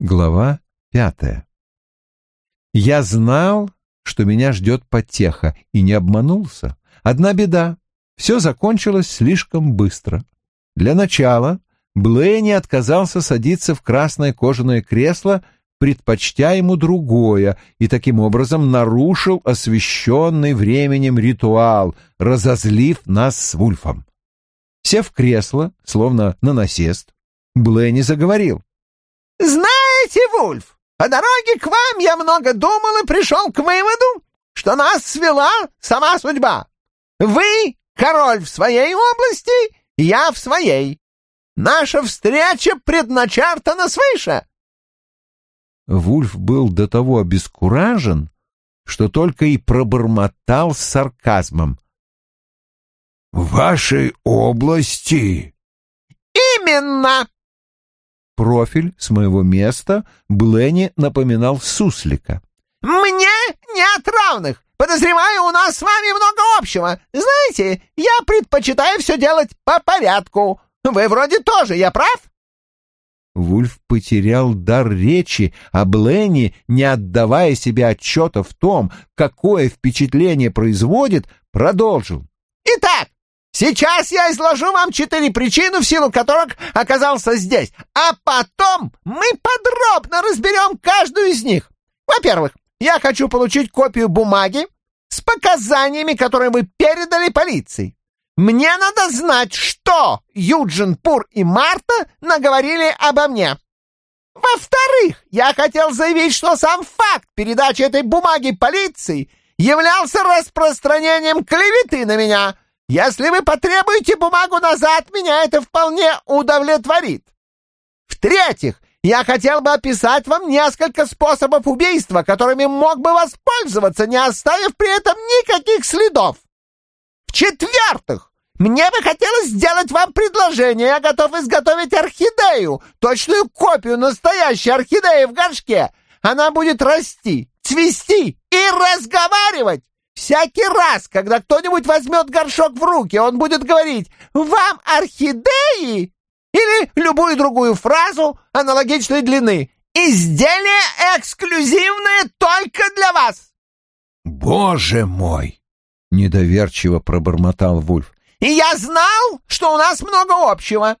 Глава пятая. Я знал, что меня ждет потеха, и не обманулся. Одна беда — все закончилось слишком быстро. Для начала Блэйни отказался садиться в красное кожаное кресло, предпочтя ему другое, и таким образом нарушил освященный временем ритуал, разозлив нас с Вульфом. Сев в кресло, словно на насест, Блэйни заговорил. «Знаете, Вульф, по дороге к вам я много думал и пришел к выводу, что нас свела сама судьба. Вы — король в своей области, я в своей. Наша встреча предначертана свыше. Вульф был до того обескуражен, что только и пробормотал с сарказмом. «В вашей области?» «Именно!» Профиль с моего места Бленни напоминал суслика. «Мне нет равных! Подозреваю, у нас с вами много общего. Знаете, я предпочитаю все делать по порядку. Вы вроде тоже, я прав?» Вульф потерял дар речи, а Бленни, не отдавая себе отчета в том, какое впечатление производит, продолжил. «Итак, сейчас я изложу вам четыре причины, в силу которых оказался здесь, а потом мы подробно разберем каждую из них. Во-первых, я хочу получить копию бумаги с показаниями, которые вы передали полиции. Мне надо знать, что Юджин, Пур и Марта наговорили обо мне. Во-вторых, я хотел заявить, что сам факт передачи этой бумаги полиции являлся распространением клеветы на меня. Если вы потребуете бумагу назад, меня это вполне удовлетворит. В-третьих, я хотел бы описать вам несколько способов убийства, которыми мог бы воспользоваться, не оставив при этом никаких следов. В-четвертых, мне бы хотелось сделать вам предложение. Я готов изготовить орхидею, точную копию настоящей орхидеи в горшке. Она будет расти, цвести и разговаривать. Всякий раз, когда кто-нибудь возьмет горшок в руки, он будет говорить «Вам орхидеи?» или любую другую фразу аналогичной длины. «Изделие эксклюзивное только для вас!» «Боже мой!» — недоверчиво пробормотал Вульф. И я знал, что у нас много общего.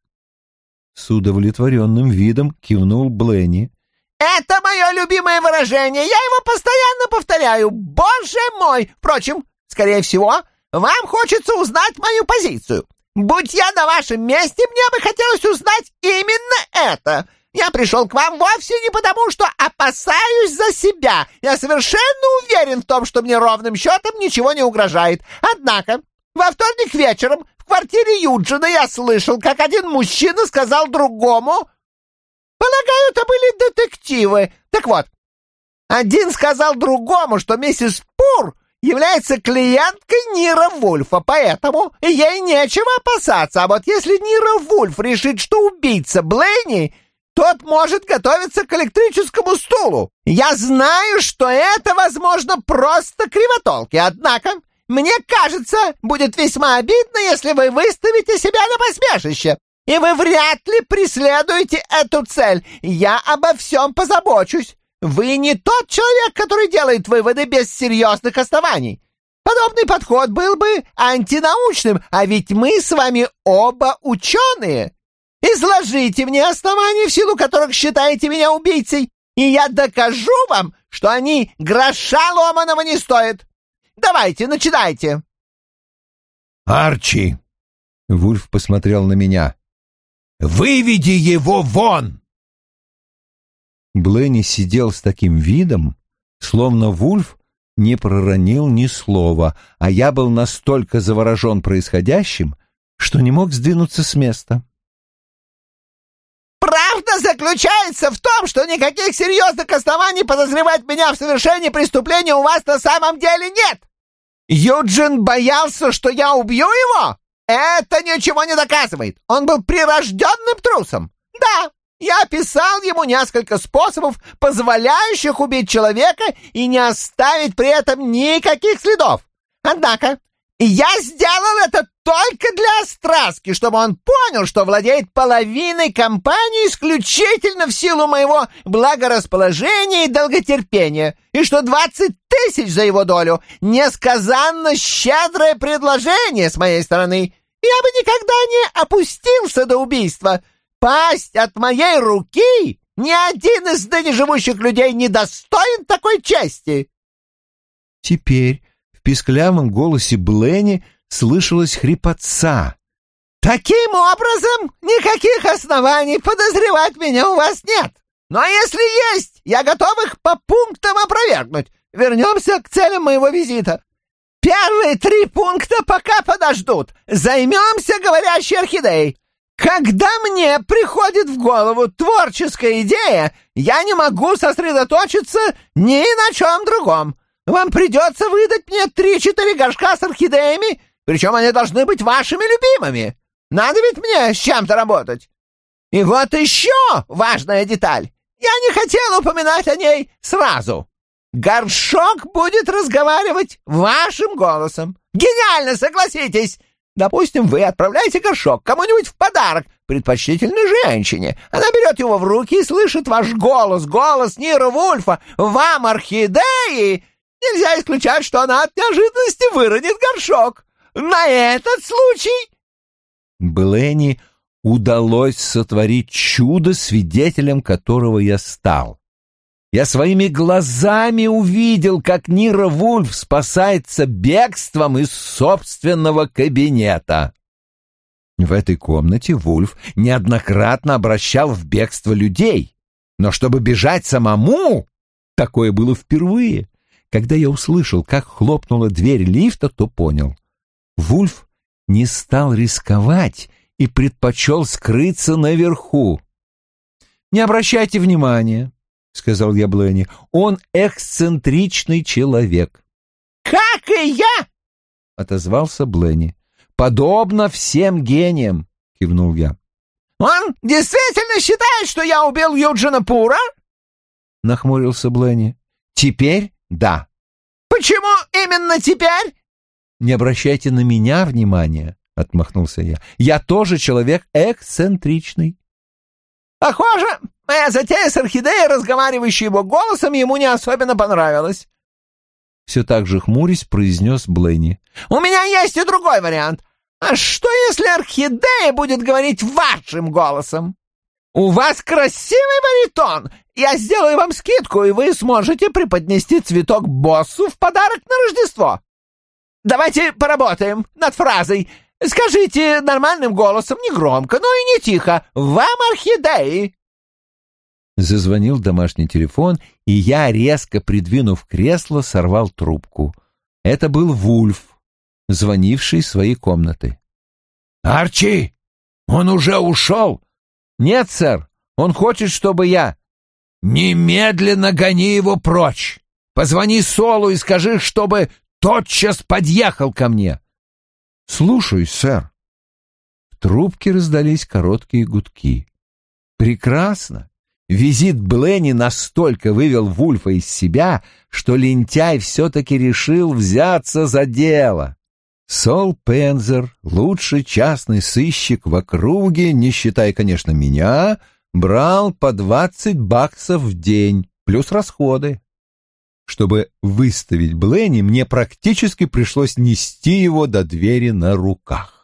С удовлетворенным видом кивнул Бленни. Это мое любимое выражение. Я его постоянно повторяю. Боже мой! Впрочем, скорее всего, вам хочется узнать мою позицию. Будь я на вашем месте, мне бы хотелось узнать именно это. Я пришел к вам вовсе не потому, что опасаюсь за себя. Я совершенно уверен в том, что мне ровным счетом ничего не угрожает. Однако во вторник вечером в квартире Юджина я слышал, как один мужчина сказал другому... Полагаю, это были детективы. Так вот, один сказал другому, что миссис Пур является клиенткой Нира Вульфа, поэтому ей нечего опасаться. А вот если Нира Вульф решит, что убийца Блейни, тот может готовиться к электрическому стулу. Я знаю, что это, возможно, просто кривотолки, однако мне кажется, будет весьма обидно, если вы выставите себя на посмешище, и вы вряд ли преследуете эту цель. Я обо всем позабочусь. Вы не тот человек, который делает выводы без серьезных оснований. Подобный подход был бы антинаучным, а ведь мы с вами оба ученые. Изложите мне основания, в силу которых считаете меня убийцей, и я докажу вам, что они гроша ломаного не стоят. Давайте, начинайте!» «Арчи!» — Вульф посмотрел на меня. «Выведи его вон!» Бленни сидел с таким видом, словно Вульф не проронил ни слова, а я был настолько заворожен происходящим, что не мог сдвинуться с места. «Правда заключается в том, что никаких серьезных оснований подозревать меня в совершении преступления у вас на самом деле нет!» Юджин боялся, что я убью его? Это ничего не доказывает. Он был прирожденным трусом. Да, я описал ему несколько способов, позволяющих убить человека и не оставить при этом никаких следов. Однако я сделал это только для остраски, чтобы он понял, что владеет половиной компании исключительно в силу моего благорасположения и долготерпения, и что двадцать тысяч за его долю — несказанно щедрое предложение с моей стороны. Я бы никогда не опустился до убийства. Пасть от моей руки ни один из ныне живущих людей не достоин такой чести. Теперь в писклявом голосе Бленни слышалась хрипотца. «Таким образом, никаких оснований подозревать меня у вас нет. Но если есть, я готов их по пунктам опровергнуть. Вернемся к целям моего визита. Первые три пункта пока подождут. Займемся говорящей орхидеей. Когда мне приходит в голову творческая идея, я не могу сосредоточиться ни на чем другом. Вам придется выдать мне три-четыре горшка с орхидеями, причем они должны быть вашими любимыми. Надо ведь мне с чем-то работать. И вот еще важная деталь. Я не хотел упоминать о ней сразу. Горшок будет разговаривать вашим голосом. Гениально, согласитесь. Допустим, вы отправляете горшок кому-нибудь в подарок, предпочтительно женщине. Она берет его в руки и слышит ваш голос, голос Нира Вульфа. Вам, орхидеи, нельзя исключать, что она от неожиданности выронит горшок. На этот случай...» Бленни удалось сотворить чудо, свидетелем которого я стал. Я своими глазами увидел, как Нира Вульф спасается бегством из собственного кабинета. В этой комнате Вульф неоднократно обращал в бегство людей, но чтобы бежать самому, такое было впервые. Когда я услышал, как хлопнула дверь лифта, то понял. Вульф не стал рисковать и предпочел скрыться наверху. «Не обращайте внимания», — сказал я Бленни, — «он эксцентричный человек». «Как и я!» — отозвался Бленни. «Подобно всем гениям», — кивнул я. «Он действительно считает, что я убил Юджина Пура?» — нахмурился Бленни. «Теперь да». «Почему именно теперь?» «Не обращайте на меня внимания», — отмахнулся я. «Я тоже человек эксцентричный». «Похоже, моя затея с орхидеей, разговаривающей его голосом, ему не особенно понравилась». Все так же хмурясь произнес Блейни. «У меня есть и другой вариант. А что, если орхидея будет говорить вашим голосом? У вас красивый баритон. Я сделаю вам скидку, и вы сможете преподнести цветок боссу в подарок на Рождество. Давайте поработаем над фразой. Скажите нормальным голосом, не громко, но и не тихо. Вам орхидеи. Зазвонил домашний телефон, и я, резко придвинув кресло, сорвал трубку. Это был Вульф, звонивший из своей комнаты. «Арчи, он уже ушел?» «Нет, сэр, он хочет, чтобы я...» «Немедленно гони его прочь! Позвони Солу и скажи, чтобы тотчас подъехал ко мне. Слушаюсь, сэр. В трубке раздались короткие гудки. Прекрасно. Визит Бленни настолько вывел Вульфа из себя, что лентяй все-таки решил взяться за дело. Сол Пензер, лучший частный сыщик в округе, не считая, конечно, меня, брал по двадцать баксов в день, плюс расходы. Чтобы выставить Бленни, мне практически пришлось нести его до двери на руках.